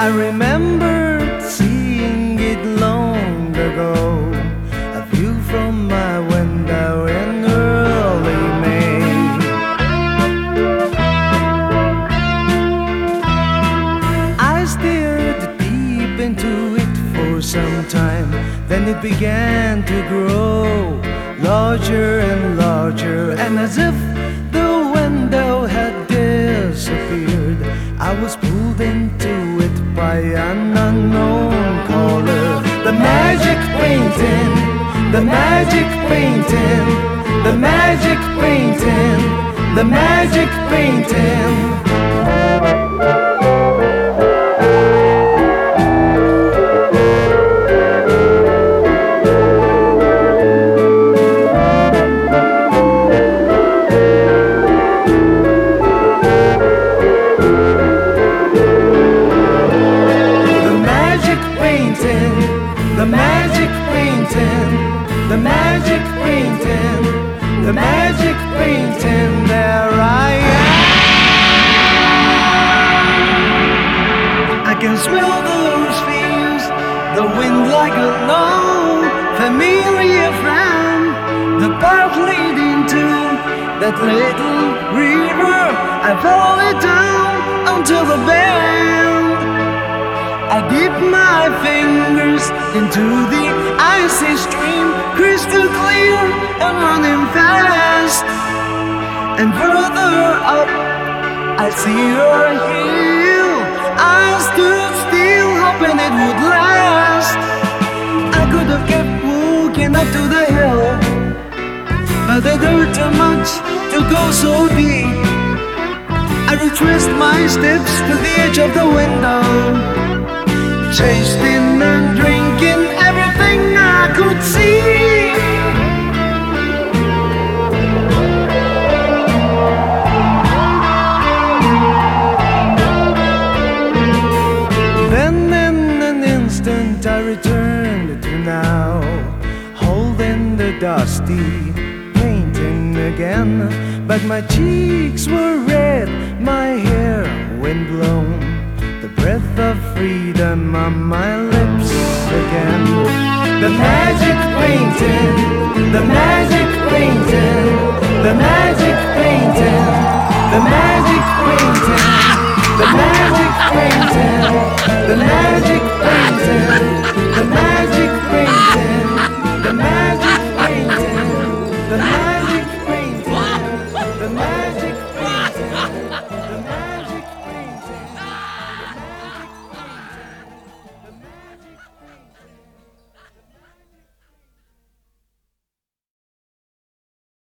I remembered seeing it long ago. A view from my window in early May. I stared deep into it for some time. Then it began to grow larger and larger, and as if by an unknown caller. The magic painting, the magic painting, the magic painting, the magic painting. Magic painting. There I am. I can smell those feels, the wind like a long familiar friend. The path leading to that little river. I follow it down until the bend. I dip my fingers into the icy stream, crystal clear and running fast. And further up, I see her hill. I stood still, hoping it would last. I could have kept walking up to the hill, but it hurt too much to go so deep. I retraced my steps to the edge of the window tasting and now, holding the dusty painting again. But my cheeks were red, my hair windblown the breath of freedom on my lips again. The magic painting, the magic painting, the magic painting, the magic painting, the magic painting, the magic painting, the magic painting,